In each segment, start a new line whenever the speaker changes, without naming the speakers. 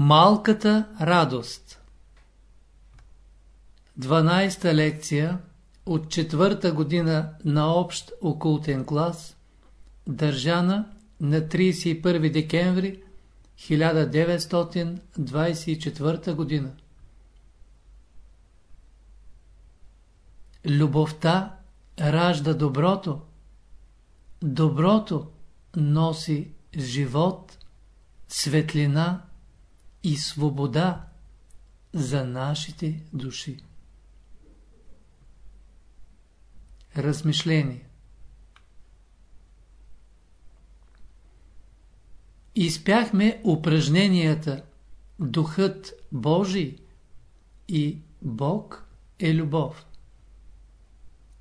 Малката радост 12-та лекция от четвърта година на общ окултен клас, държана на 31 декември 1924 година. Любовта ражда доброто, доброто носи живот, светлина и свобода за нашите души. Размишление Изпяхме упражненията Духът Божий и Бог е любов.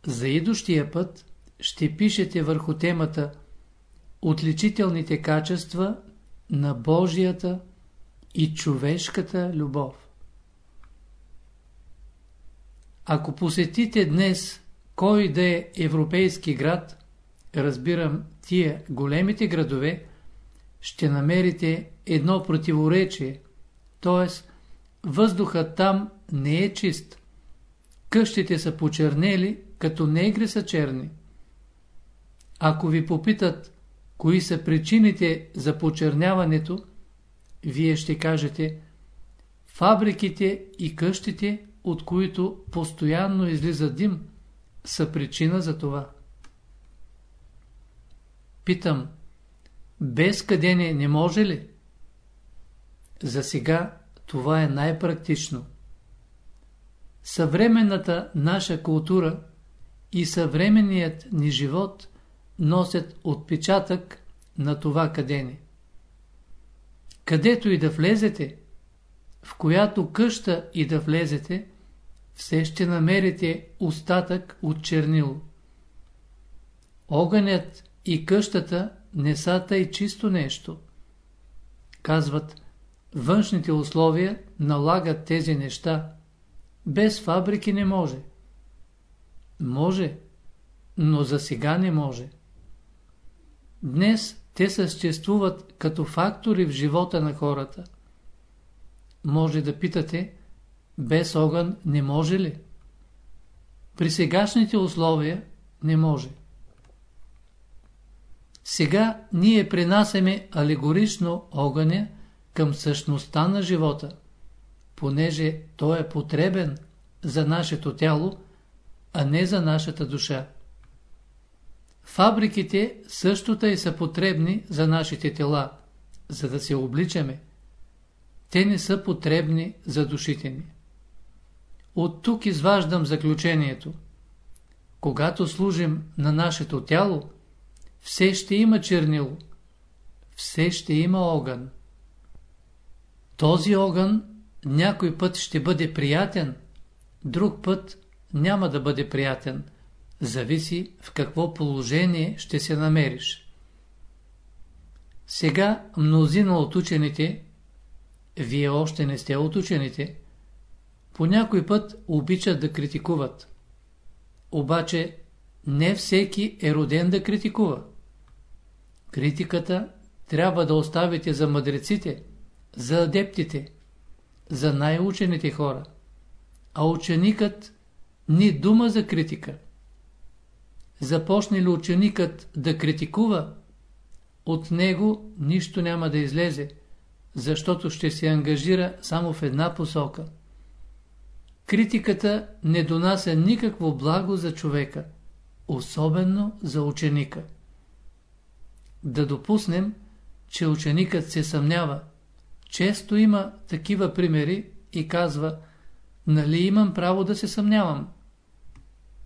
За идущия път ще пишете върху темата Отличителните качества на Божията и човешката любов. Ако посетите днес кой да е европейски град, разбирам тия големите градове, ще намерите едно противоречие, т.е. въздухът там не е чист. Къщите са почернели, като негри са черни. Ако ви попитат, кои са причините за почерняването, вие ще кажете фабриките и къщите, от които постоянно излиза дим, са причина за това. Питам, без къдене не може ли? За сега това е най-практично. Съвременната наша култура и съвременният ни живот носят отпечатък на това къдене. Където и да влезете, в която къща и да влезете, все ще намерите остатък от чернило. Огънят и къщата не са тъй чисто нещо. Казват, външните условия налагат тези неща. Без фабрики не може. Може, но за сега не може. Днес те съществуват като фактори в живота на хората. Може да питате, без огън не може ли? При сегашните условия не може. Сега ние принасяме алегорично огъня към същността на живота, понеже той е потребен за нашето тяло, а не за нашата душа. Фабриките също тъй са потребни за нашите тела, за да се обличаме. Те не са потребни за душите ни. От тук изваждам заключението. Когато служим на нашето тяло, все ще има чернило, все ще има огън. Този огън някой път ще бъде приятен, друг път няма да бъде приятен – зависи в какво положение ще се намериш. Сега мнозина от учените, вие още не сте от учените, по някой път обичат да критикуват. Обаче не всеки е роден да критикува. Критиката трябва да оставите за мъдреците, за адептите, за най-учените хора. А ученикът ни дума за критика. Започне ли ученикът да критикува, от него нищо няма да излезе, защото ще се ангажира само в една посока. Критиката не донася никакво благо за човека, особено за ученика. Да допуснем, че ученикът се съмнява. Често има такива примери и казва, нали имам право да се съмнявам?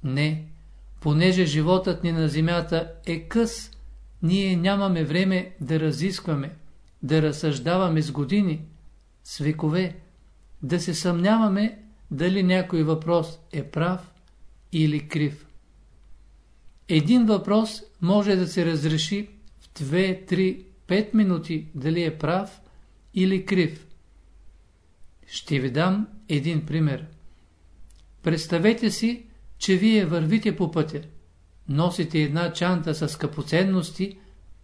Не, Понеже животът ни на земята е къс, ние нямаме време да разискваме, да разсъждаваме с години, с векове, да се съмняваме дали някой въпрос е прав или крив. Един въпрос може да се разреши в 2, 3, 5 минути дали е прав или крив. Ще ви дам един пример. Представете си, че вие вървите по пътя, носите една чанта с скъпоценности,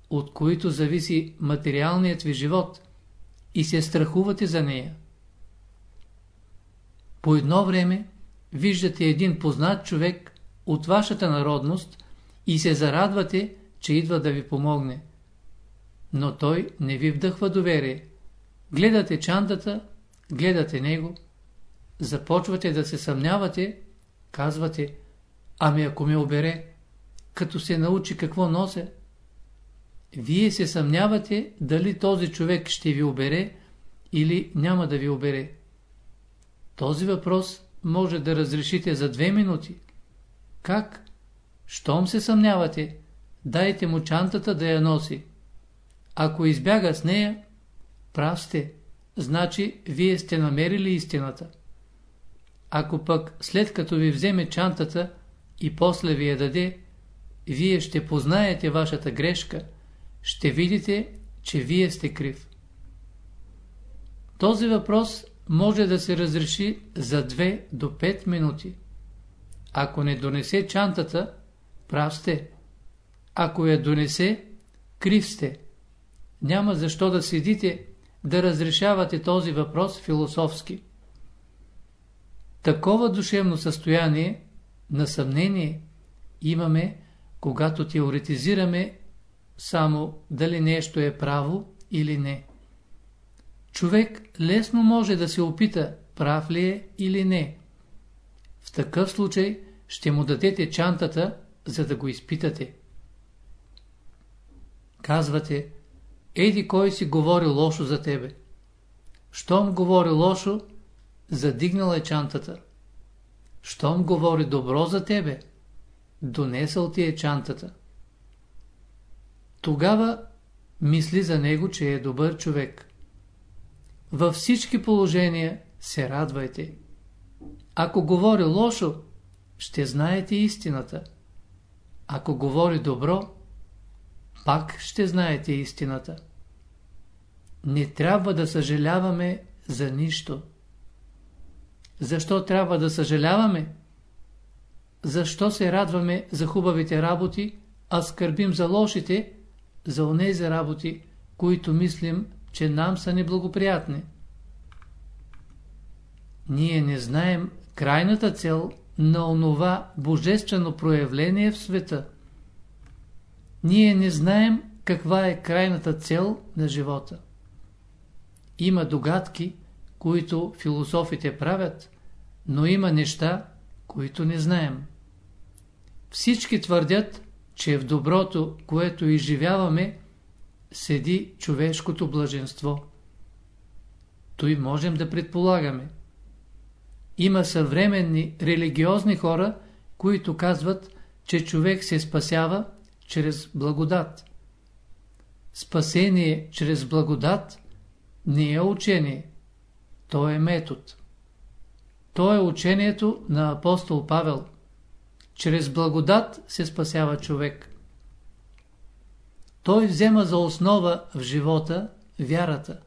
от които зависи материалният ви живот, и се страхувате за нея. По едно време виждате един познат човек от вашата народност и се зарадвате, че идва да ви помогне. Но той не ви вдъхва доверие. Гледате чантата, гледате него, започвате да се съмнявате, казвате, ами ако ме обере, като се научи какво нося, вие се съмнявате дали този човек ще ви обере или няма да ви обере. Този въпрос може да разрешите за две минути. Как? Щом се съмнявате, дайте му чантата да я носи. Ако избяга с нея, прав сте, значи вие сте намерили истината. Ако пък след като ви вземе чантата и после ви я даде, вие ще познаете вашата грешка, ще видите, че вие сте крив. Този въпрос може да се разреши за 2 до 5 минути. Ако не донесе чантата, прав сте. Ако я донесе, крив сте. Няма защо да седите да разрешавате този въпрос философски. Такова душевно състояние на съмнение имаме, когато теоретизираме само дали нещо е право или не. Човек лесно може да се опита прав ли е или не. В такъв случай ще му дадете чантата, за да го изпитате. Казвате, еди кой си говори лошо за тебе. Щом говори лошо, задигнал е чантата. Щом говори добро за тебе, донесъл ти е чантата. Тогава мисли за него, че е добър човек. Във всички положения се радвайте. Ако говори лошо, ще знаете истината. Ако говори добро, пак ще знаете истината. Не трябва да съжаляваме за нищо. Защо трябва да съжаляваме? Защо се радваме за хубавите работи, а скърбим за лошите, за онези работи, които мислим, че нам са неблагоприятни? Ние не знаем крайната цел на онова божествено проявление в света. Ние не знаем каква е крайната цел на живота. Има догадки, които философите правят, но има неща, които не знаем. Всички твърдят, че в доброто, което изживяваме, седи човешкото блаженство. Той можем да предполагаме. Има съвременни религиозни хора, които казват, че човек се спасява чрез благодат. Спасение чрез благодат не е учение, то е метод. То е учението на апостол Павел. Чрез благодат се спасява човек. Той взема за основа в живота вярата.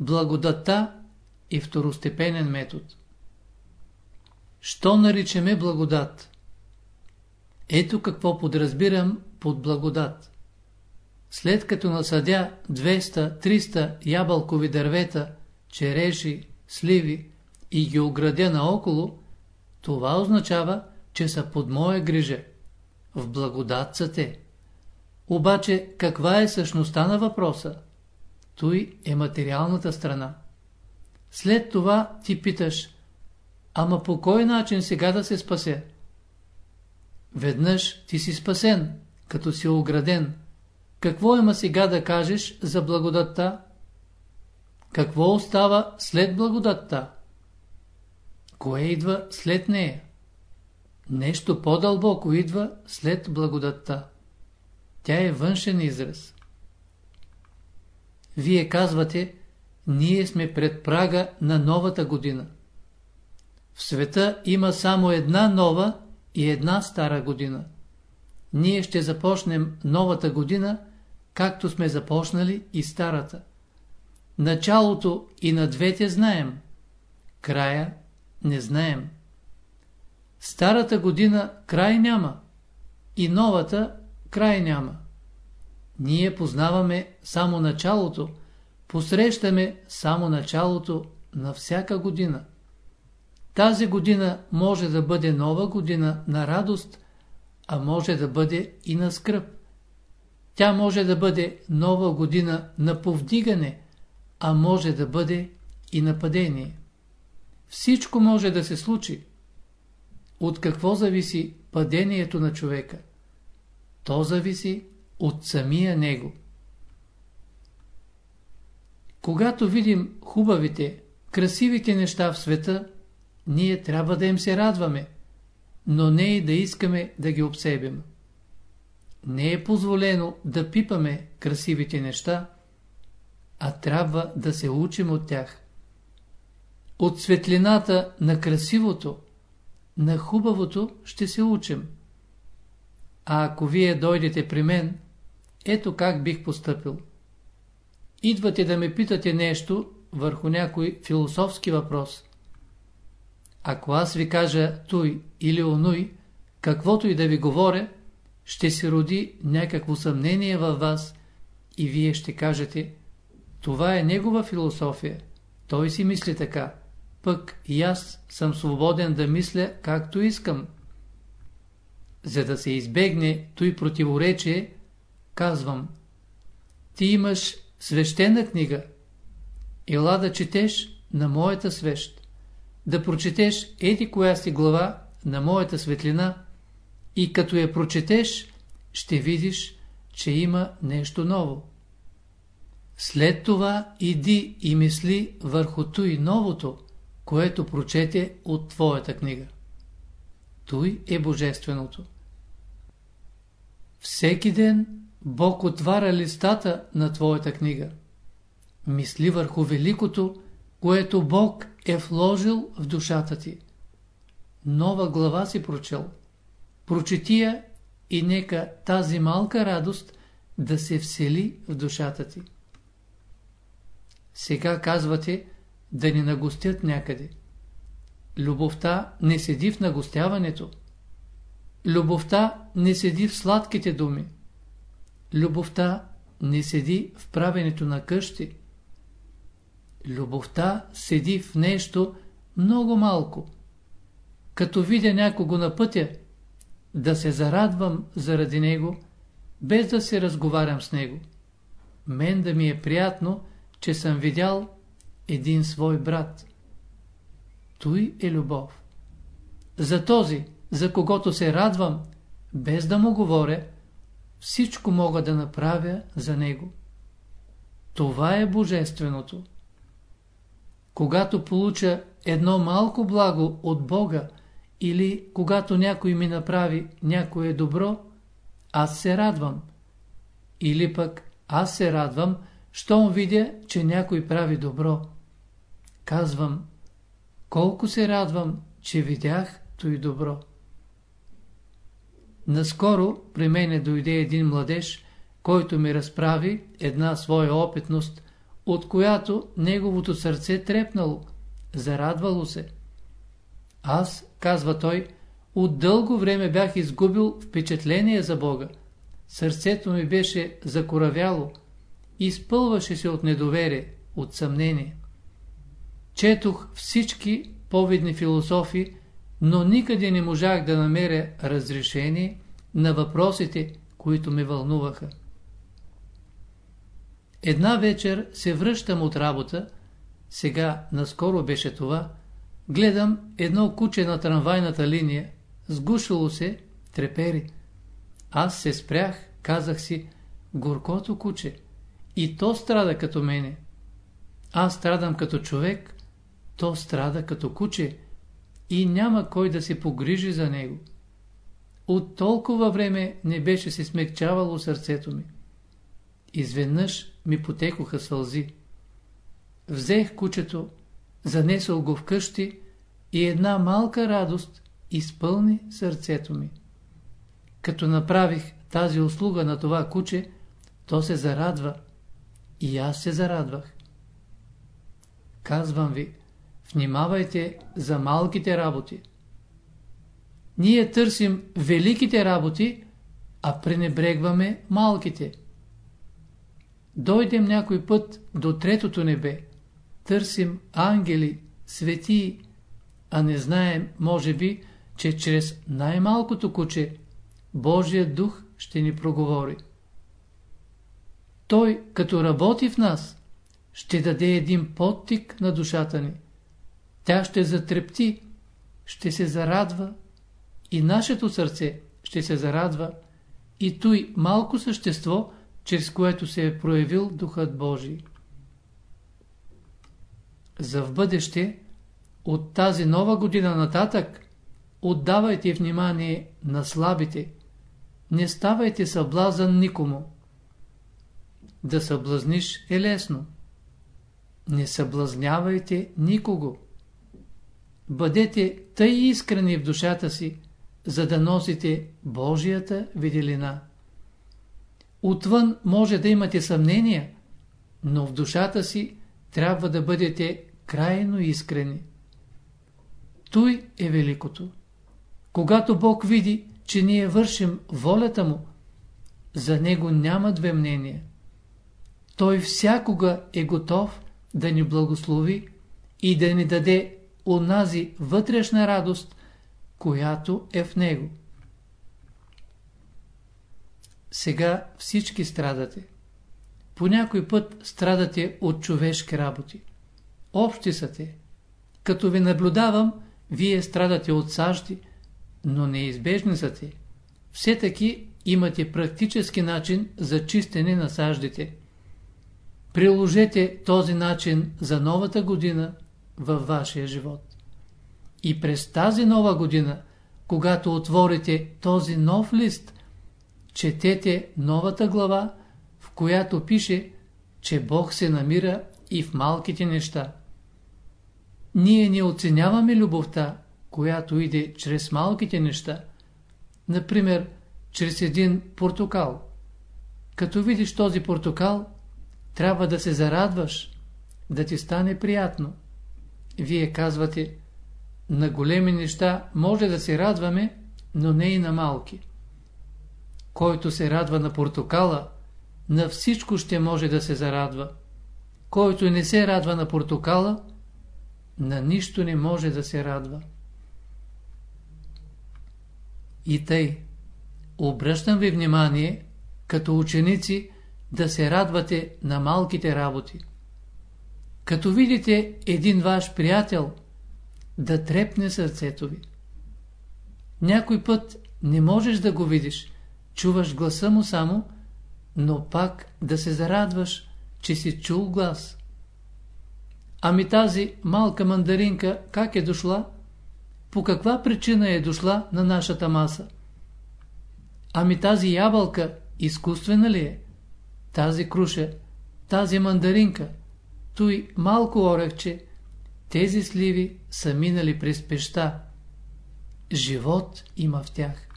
Благодатта и второстепенен метод. Що наричаме благодат? Ето какво подразбирам под благодат. След като насъдя 200-300 ябълкови дървета, череши, сливи и ги оградя наоколо, това означава, че са под моя грижа. В благодат са те. Обаче каква е същността на въпроса? Той е материалната страна. След това ти питаш, ама по кой начин сега да се спасе? Веднъж ти си спасен, като си ограден. Какво има сега да кажеш за благодатта? Какво остава след благодатта? Кое идва след нея? Нещо по-дълбоко идва след благодатта. Тя е външен израз. Вие казвате, ние сме пред прага на новата година. В света има само една нова и една стара година. Ние ще започнем новата година, както сме започнали и старата. Началото и на двете знаем, края не знаем. Старата година край няма и новата край няма. Ние познаваме само началото, посрещаме само началото на всяка година. Тази година може да бъде нова година на радост, а може да бъде и на скръп. Тя може да бъде нова година на повдигане, а може да бъде и на падение. Всичко може да се случи. От какво зависи падението на човека? То зависи от самия него. Когато видим хубавите, красивите неща в света, ние трябва да им се радваме, но не и да искаме да ги обсебим. Не е позволено да пипаме красивите неща, а трябва да се учим от тях. От светлината на красивото, на хубавото ще се учим. А ако вие дойдете при мен, ето как бих поступил. Идвате да ме питате нещо върху някой философски въпрос. Ако аз ви кажа той или онуй, каквото и да ви говоря, ще се роди някакво съмнение във вас и вие ще кажете, това е негова философия, той си мисли така, пък и аз съм свободен да мисля както искам. За да се избегне той противоречие, казвам, ти имаш свещена книга, ела да четеш на моята свещ, да прочетеш еди коя си глава на моята светлина. И като я прочетеш, ще видиш, че има нещо ново. След това иди и мисли върху той новото, което прочете от твоята книга. Той е Божественото. Всеки ден Бог отваря листата на твоята книга. Мисли върху великото, което Бог е вложил в душата ти. Нова глава си прочел. Прочети я и нека тази малка радост да се всели в душата ти. Сега казвате да ни нагостят някъде. Любовта не седи в нагостяването. Любовта не седи в сладките думи. Любовта не седи в правенето на къщи. Любовта седи в нещо много малко. Като видя някого на пътя, да се зарадвам заради него, без да се разговарям с него. Мен да ми е приятно, че съм видял един свой брат. Той е любов. За този, за когото се радвам, без да му говоря, всичко мога да направя за него. Това е Божественото. Когато получа едно малко благо от Бога или когато някой ми направи някое добро, аз се радвам. Или пък аз се радвам, щом видя, че някой прави добро. Казвам, колко се радвам, че видях той добро. Наскоро при мене дойде един младеж, който ми разправи една своя опитност, от която неговото сърце трепнало, зарадвало се. Аз, казва той, от дълго време бях изгубил впечатление за Бога. Сърцето ми беше закоравяло, изпълваше се от недоверие, от съмнение. Четох всички повидни философи, но никъде не можах да намеря разрешение на въпросите, които ме вълнуваха. Една вечер се връщам от работа, сега наскоро беше това, гледам едно куче на трамвайната линия, сгушило се, трепери. Аз се спрях, казах си, горкото куче, и то страда като мене. Аз страдам като човек, то страда като куче и няма кой да се погрижи за него. От толкова време не беше се смекчавало сърцето ми. Изведнъж ми потекоха сълзи. Взех кучето, занесъл го вкъщи и една малка радост изпълни сърцето ми. Като направих тази услуга на това куче, то се зарадва и аз се зарадвах. Казвам ви, внимавайте за малките работи. Ние търсим великите работи, а пренебрегваме малките. дойдем някой път до третото небе, търсим ангели, светии, а не знаем, може би, че чрез най-малкото куче Божия дух ще ни проговори. Той, като работи в нас, ще даде един подтик на душата ни. Тя ще затрепти, ще се зарадва и нашето сърце ще се зарадва и той малко същество, чрез което се е проявил Духът Божий. За в бъдеще, от тази нова година нататък, отдавайте внимание на слабите, не ставайте съблазън никому. Да съблазниш е лесно. Не съблазнявайте никого. Бъдете тъй искрени в душата си, за да носите Божията виделина. Отвън може да имате съмнения, но в душата си трябва да бъдете крайно искрени. Той е великото. Когато Бог види, че ние вършим волята Му, за Него няма две мнения. Той всякога е готов да ни благослови и да ни даде онази вътрешна радост, която е в Него. Сега всички страдате. По някой път страдате от човешки работи. Общи са те. Като ви наблюдавам, вие страдате от сажди, но неизбежни са те. Все таки имате практически начин за чистене на саждите. Приложете този начин за новата година във вашия живот. И през тази нова година, когато отворите този нов лист, четете новата глава, в която пише, че Бог се намира и в малките неща. Ние не оценяваме любовта, която иде чрез малките неща. Например, чрез един портокал. Като видиш този портокал, трябва да се зарадваш, да ти стане приятно. Вие казвате, на големи неща може да се радваме, но не и на малки. Който се радва на портокала, на всичко ще може да се зарадва. Който не се радва на портокала, на нищо не може да се радва. И тъй, обръщам ви внимание, като ученици, да се радвате на малките работи. Като видите един ваш приятел, да трепне сърцето ви. Някой път не можеш да го видиш, чуваш гласа му само, но пак да се зарадваш, че си чул глас. Ами тази малка мандаринка как е дошла? По каква причина е дошла на нашата маса? Ами тази ябълка изкуствена ли е? Тази круша, тази мандаринка, той малко орехче, тези сливи са минали през пеща. Живот има в тях.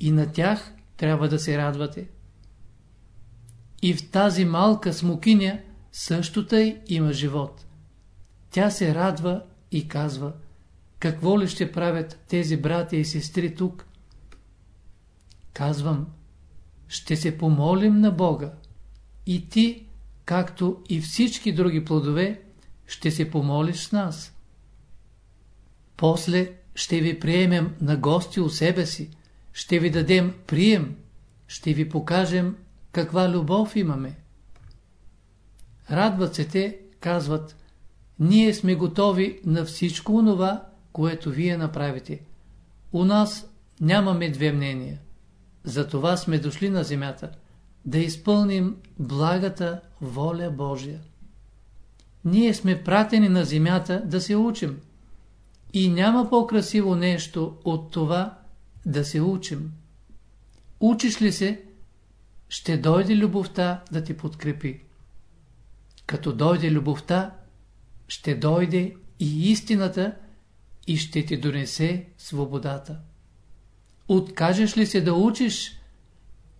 И на тях трябва да се радвате. И в тази малка смокиня също тъй има живот. Тя се радва и казва, какво ли ще правят тези братя и сестри тук? Казвам, ще се помолим на Бога. И ти, както и всички други плодове, ще се помолиш с нас. После ще ви приемем на гости у себе си, ще ви дадем прием, ще ви покажем каква любов имаме. Радват се те, казват, ние сме готови на всичко онова, което вие направите. У нас нямаме две мнения. Затова сме дошли на земята, да изпълним благата воля Божия. Ние сме пратени на земята да се учим. И няма по-красиво нещо от това да се учим. Учиш ли се, ще дойде любовта да ти подкрепи. Като дойде любовта, ще дойде и истината и ще ти донесе свободата. Откажеш ли се да учиш,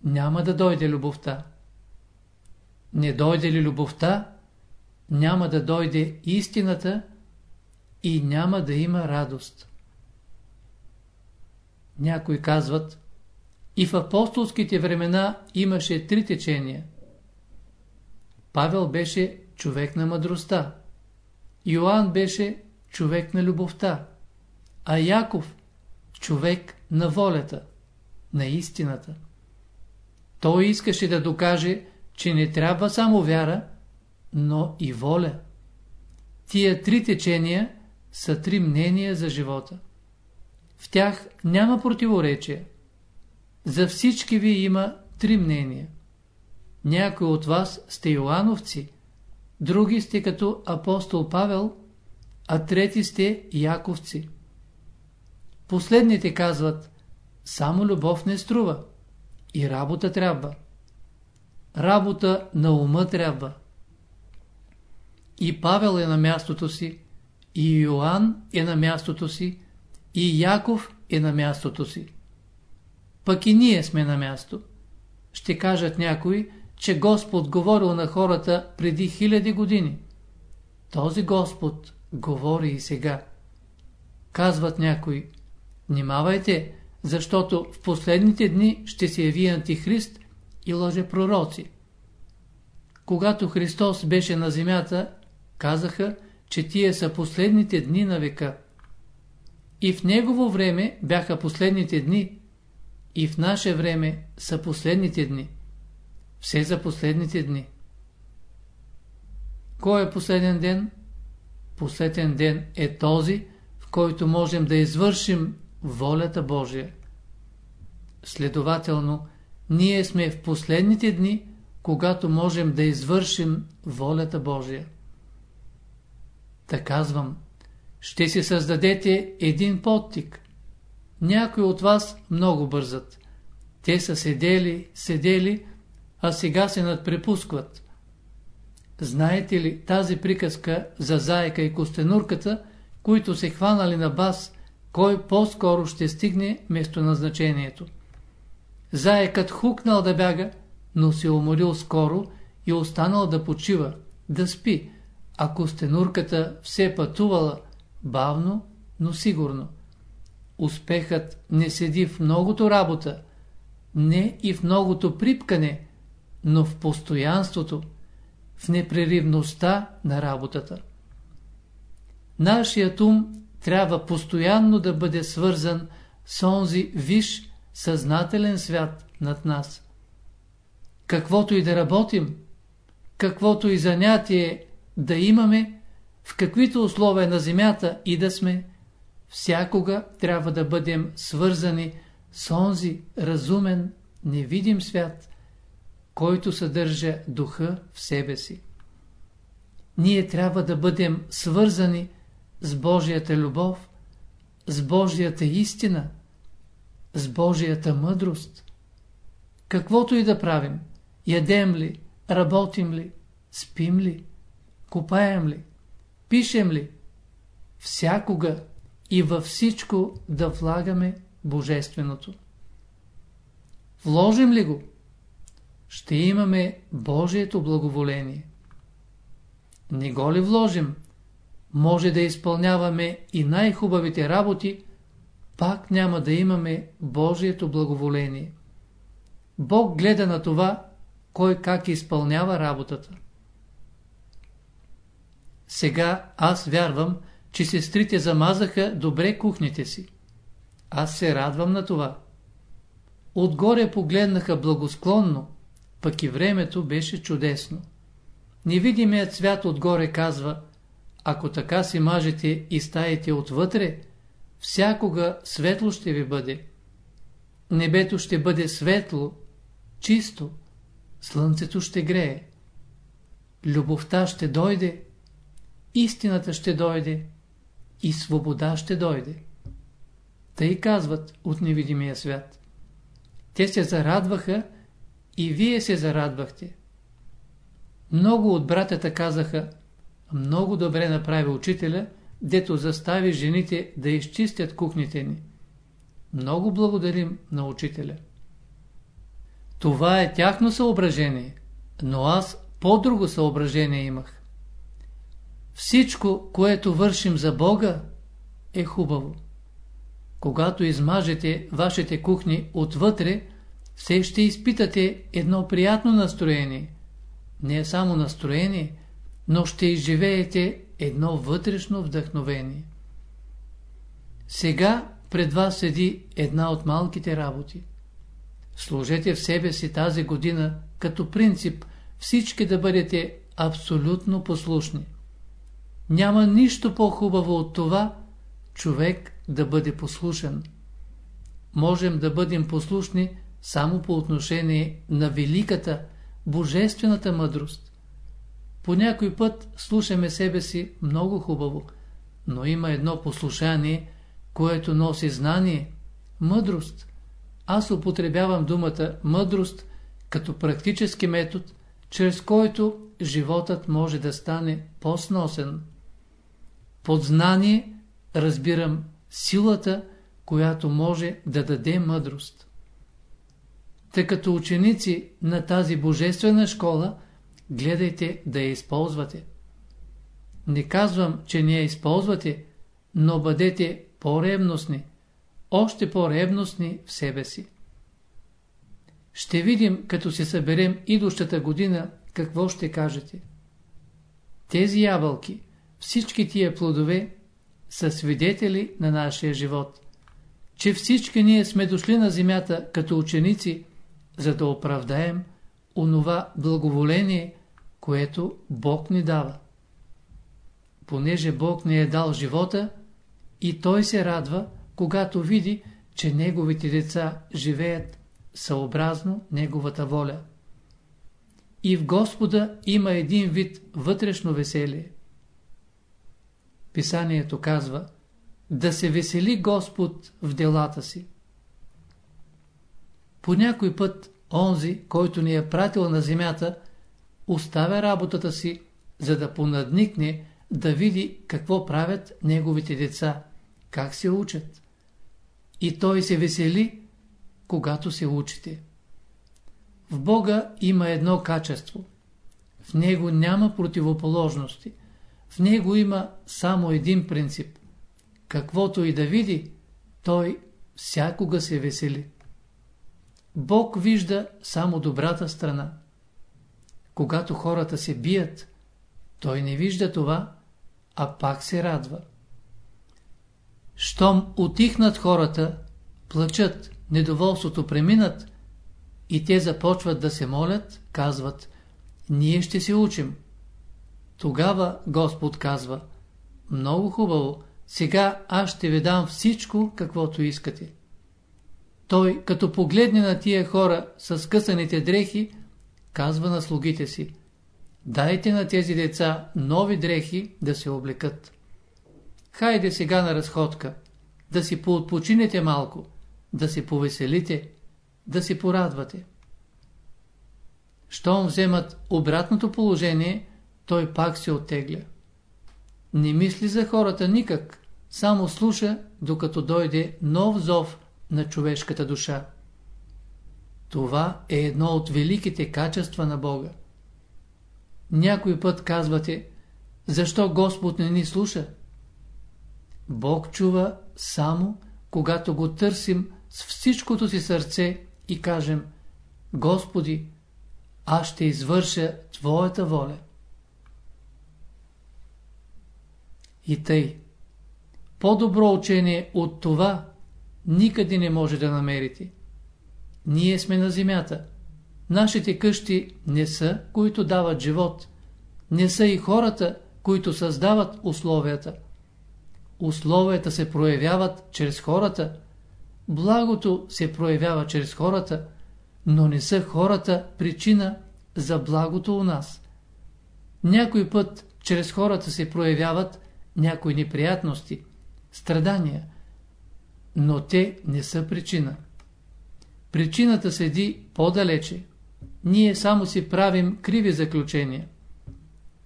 няма да дойде любовта. Не дойде ли любовта, няма да дойде истината и няма да има радост. Някои казват, и в апостолските времена имаше три течения. Павел беше човек на мъдростта. Йоанн беше човек на любовта. А Яков човек на волята, на истината. Той искаше да докаже, че не трябва само вяра, но и воля. Тия три течения са три мнения за живота. В тях няма противоречие. За всички ви има три мнения. Някои от вас сте Йоановци, други сте като апостол Павел, а трети сте Яковци. Последните казват, само любов не струва и работа трябва. Работа на ума трябва. И Павел е на мястото си, и Йоанн е на мястото си, и Яков е на мястото си. Пък и ние сме на място. Ще кажат някои, че Господ говорил на хората преди хиляди години. Този Господ говори и сега. Казват някои, внимавайте, защото в последните дни ще се яви антихрист и лъже пророци. Когато Христос беше на земята, казаха, че тия са последните дни на века. И в Негово време бяха последните дни, и в наше време са последните дни. Все за последните дни. Кой е последен ден? Последен ден е този, в който можем да извършим волята Божия. Следователно, ние сме в последните дни, когато можем да извършим волята Божия. Та казвам, ще си създадете един подтик. Някои от вас много бързат. Те са седели, седели, а сега се надпрепускват. Знаете ли тази приказка за заека и костенурката, които се хванали на бас, кой по-скоро ще стигне местоназначението? Заекът хукнал да бяга, но се уморил скоро и останал да почива, да спи, а костенурката все пътувала, бавно, но сигурно. Успехът не седи в многото работа, не и в многото припкане, но в постоянството, в непреривността на работата. Нашият ум трябва постоянно да бъде свързан с онзи виш съзнателен свят над нас. Каквото и да работим, каквото и занятие да имаме, в каквито условия на земята и да сме, всякога трябва да бъдем свързани с онзи разумен, невидим свят, който съдържа духа в себе си. Ние трябва да бъдем свързани с Божията любов, с Божията истина, с Божията мъдрост. Каквото и да правим, ядем ли, работим ли, спим ли, купаем ли, пишем ли, всякога и във всичко да влагаме Божественото. Вложим ли го, ще имаме Божието благоволение. Не го ли вложим, може да изпълняваме и най-хубавите работи, пак няма да имаме Божието благоволение. Бог гледа на това, кой как изпълнява работата. Сега аз вярвам, че сестрите замазаха добре кухните си. Аз се радвам на това. Отгоре погледнаха благосклонно, пък и времето беше чудесно. Невидимият свят отгоре казва, ако така си мажете и стаите отвътре, всякога светло ще ви бъде. Небето ще бъде светло, чисто, слънцето ще грее. Любовта ще дойде, истината ще дойде и свобода ще дойде. Тъй казват от невидимия свят. Те се зарадваха и вие се зарадвахте. Много от братята казаха, много добре направи учителя, дето застави жените да изчистят кухните ни. Много благодарим на учителя. Това е тяхно съображение, но аз по-друго съображение имах. Всичко, което вършим за Бога, е хубаво. Когато измажете вашите кухни отвътре, все ще изпитате едно приятно настроение, не е само настроение, но ще изживеете едно вътрешно вдъхновение. Сега пред вас седи една от малките работи. Служете в себе си тази година като принцип всички да бъдете абсолютно послушни. Няма нищо по-хубаво от това човек да бъде послушен. Можем да бъдем послушни само по отношение на великата, божествената мъдрост. По някой път слушаме себе си много хубаво, но има едно послушание, което носи знание, мъдрост. Аз употребявам думата мъдрост като практически метод, чрез който животът може да стане по-сносен. Под знание разбирам силата, която може да даде мъдрост. Тъй като ученици на тази божествена школа, гледайте да я използвате. Не казвам, че не я използвате, но бъдете по-ревностни, още по-ревностни в себе си. Ще видим, като се съберем идущата година, какво ще кажете. Тези ябълки, всички тия плодове, са свидетели на нашия живот. Че всички ние сме дошли на земята като ученици, за да оправдаем онова благоволение, което Бог ни дава. Понеже Бог ни е дал живота, и Той се радва, когато види, че Неговите деца живеят съобразно Неговата воля. И в Господа има един вид вътрешно веселие. Писанието казва да се весели Господ в делата си. По някой път онзи, който ни е пратил на земята, оставя работата си, за да понадникне, да види какво правят неговите деца, как се учат. И той се весели, когато се учите. В Бога има едно качество. В Него няма противоположности. В Него има само един принцип. Каквото и да види, Той всякога се весели. Бог вижда само добрата страна. Когато хората се бият, Той не вижда това, а пак се радва. Щом отихнат хората, плачат, недоволството преминат и те започват да се молят, казват, ние ще се учим. Тогава Господ казва, много хубаво, сега аз ще ви дам всичко, каквото искате. Той, като погледне на тия хора с късаните дрехи, казва на слугите си, дайте на тези деца нови дрехи да се облекат. Хайде сега на разходка, да си поотпочинете малко, да се повеселите, да се порадвате. Щом вземат обратното положение, той пак се оттегля. Не мисли за хората никак, само слуша, докато дойде нов зов на човешката душа. Това е едно от великите качества на Бога. Някой път казвате, защо Господ не ни слуша? Бог чува само, когато го търсим с всичкото си сърце и кажем, Господи, аз ще извърша Твоята воля. И тъй, по-добро учение от това никъде не може да намерите. Ние сме на земята. Нашите къщи не са, които дават живот. Не са и хората, които създават условията. Условията се проявяват чрез хората. Благото се проявява чрез хората, но не са хората причина за благото у нас. Някой път чрез хората се проявяват някои неприятности, страдания, но те не са причина. Причината седи по-далече. Ние само си правим криви заключения.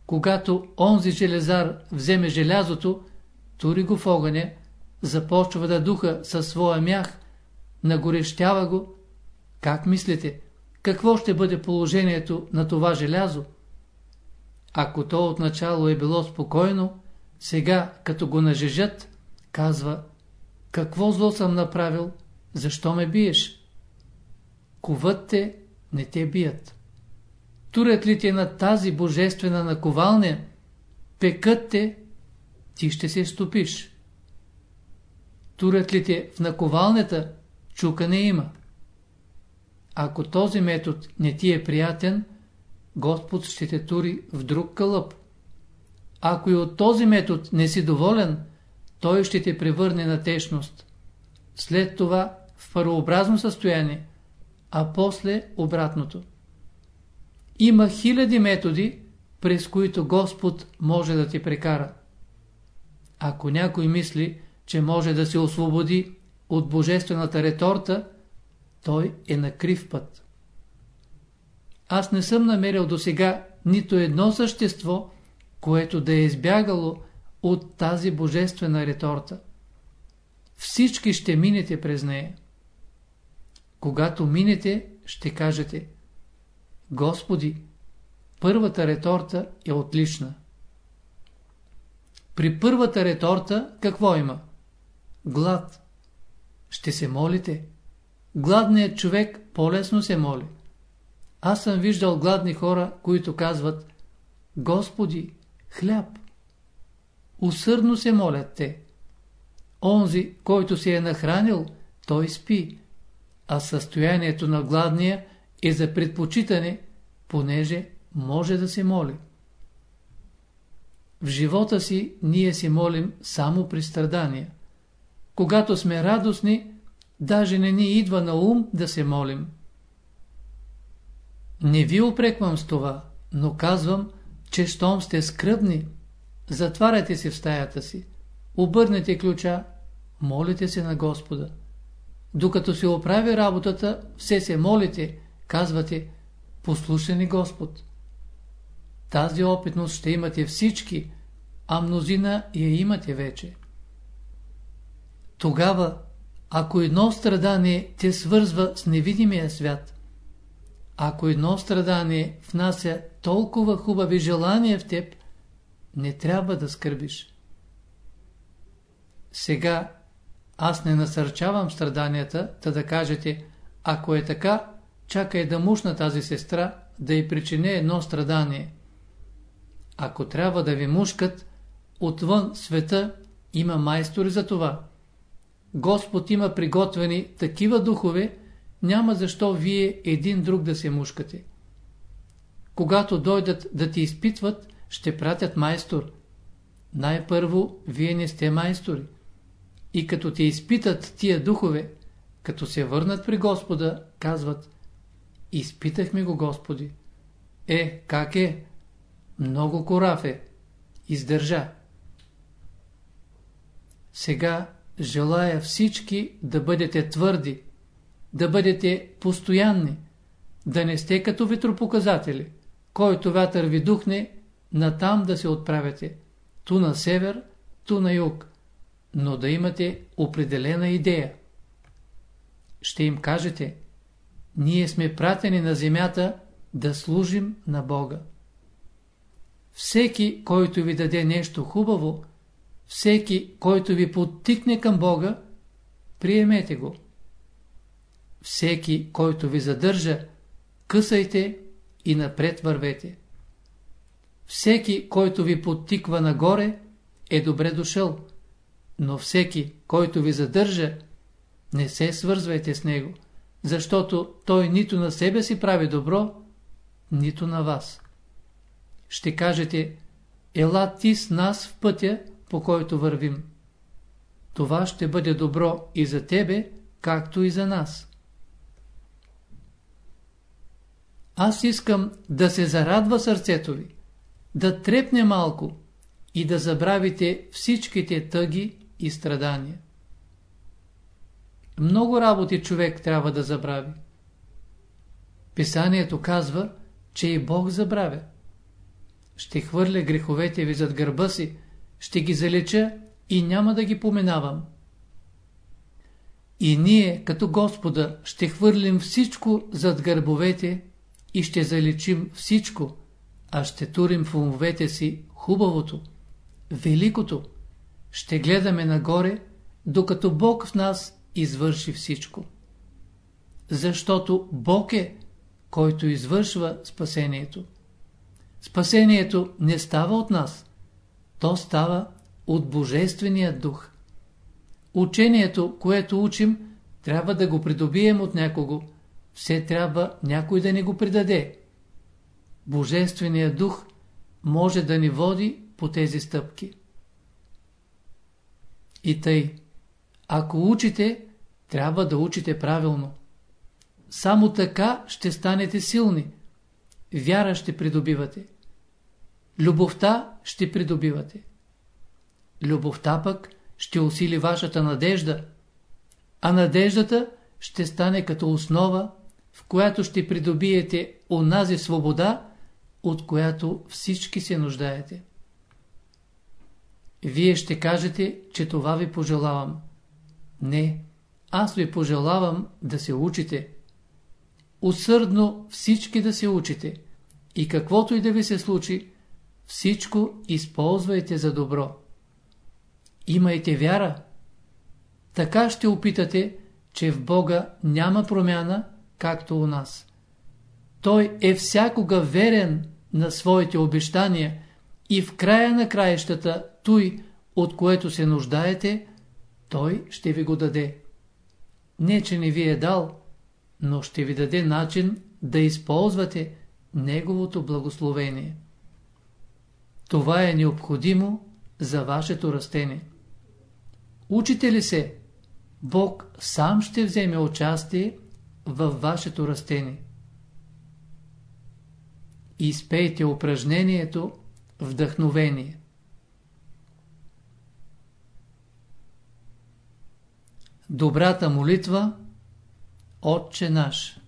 Когато онзи железар вземе желязото, тури го в огъня, започва да духа със своя мях, нагорещява го. Как мислите, какво ще бъде положението на това желязо? Ако то отначало е било спокойно, сега, като го нажежат, казва, какво зло съм направил, защо ме биеш? Куват те, не те бият. турят ли те на тази божествена наковалня, пекът те, ти ще се стопиш. Турят ли те в наковалнята, чукане има. Ако този метод не ти е приятен, Господ ще те тури в друг кълъп. Ако и от този метод не си доволен, той ще те превърне на течност. След това в парообразно състояние, а после обратното. Има хиляди методи, през които Господ може да ти прекара. Ако някой мисли, че може да се освободи от божествената реторта, той е на крив път. Аз не съм намерил до сега нито едно същество, което да е избягало от тази божествена реторта. Всички ще минете през нея. Когато минете, ще кажете Господи, първата реторта е отлична. При първата реторта какво има? Глад. Ще се молите. Гладният човек по-лесно се моли. Аз съм виждал гладни хора, които казват Господи, хляб. Усърдно се молят те. Онзи, който се е нахранил, той спи, а състоянието на гладния е за предпочитане, понеже може да се моли. В живота си ние се молим само при страдания. Когато сме радостни, даже не ни идва на ум да се молим. Не ви опреквам с това, но казвам, че щом сте скръбни, затваряйте се в стаята си, обърнете ключа, молите се на Господа. Докато се оправи работата, все се молите, казвате, послушай ни Господ. Тази опитност ще имате всички, а мнозина я имате вече. Тогава, ако едно страдание те свързва с невидимия свят, ако едно страдание внася толкова хубави желания в теб, не трябва да скърбиш. Сега аз не насърчавам страданията, та да кажете, ако е така, чакай да мушна тази сестра, да й причине едно страдание. Ако трябва да ви мушкат, отвън света има майстори за това. Господ има приготвени такива духове, няма защо вие един друг да се мушкате. Когато дойдат да ти изпитват, ще пратят майстор. Най-първо, вие не сте майстори. И като те изпитат тия духове, като се върнат при Господа, казват Изпитахме го, Господи. Е, как е? Много корав е. Издържа. Сега желая всички да бъдете твърди, да бъдете постоянни, да не сте като ветропоказатели, който вятър ви духне, натам да се отправяте, ту на север, ту на юг, но да имате определена идея. Ще им кажете, ние сме пратени на земята да служим на Бога. Всеки, който ви даде нещо хубаво, всеки, който ви подтикне към Бога, приемете го. Всеки, който ви задържа, късайте и напред вървете. Всеки, който ви подтиква нагоре, е добре дошъл, но всеки, който ви задържа, не се свързвайте с него, защото той нито на себе си прави добро, нито на вас. Ще кажете, ела ти с нас в пътя, по който вървим. Това ще бъде добро и за тебе, както и за нас. Аз искам да се зарадва сърцето ви, да трепне малко и да забравите всичките тъги и страдания. Много работи човек трябва да забрави. Писанието казва, че и Бог забравя. Ще хвърля греховете ви зад гърба си, ще ги залеча и няма да ги поминавам. И ние, като Господа, ще хвърлим всичко зад гърбовете и ще залечим всичко, а ще турим в умовете си хубавото, великото. Ще гледаме нагоре, докато Бог в нас извърши всичко. Защото Бог е, който извършва спасението. Спасението не става от нас, то става от Божествения дух. Учението, което учим, трябва да го придобием от някого. Все трябва някой да ни го придаде. Божественият дух може да ни води по тези стъпки. И тъй, ако учите, трябва да учите правилно. Само така ще станете силни. Вяра ще придобивате. Любовта ще придобивате. Любовта пък ще усили вашата надежда, а надеждата ще стане като основа, в която ще придобиете онази свобода, от която всички се нуждаете. Вие ще кажете, че това ви пожелавам. Не, аз ви пожелавам да се учите. Усърдно всички да се учите. И каквото и да ви се случи, всичко използвайте за добро. Имайте вяра. Така ще опитате, че в Бога няма промяна, както у нас. Той е всякога верен на своите обещания и в края на краищата той, от което се нуждаете, той ще ви го даде. Не, че не ви е дал, но ще ви даде начин да използвате Неговото благословение. Това е необходимо за вашето растение. Учите ли се, Бог сам ще вземе участие във вашето растение. Изпейте упражнението вдъхновение. Добрата молитва Отче наш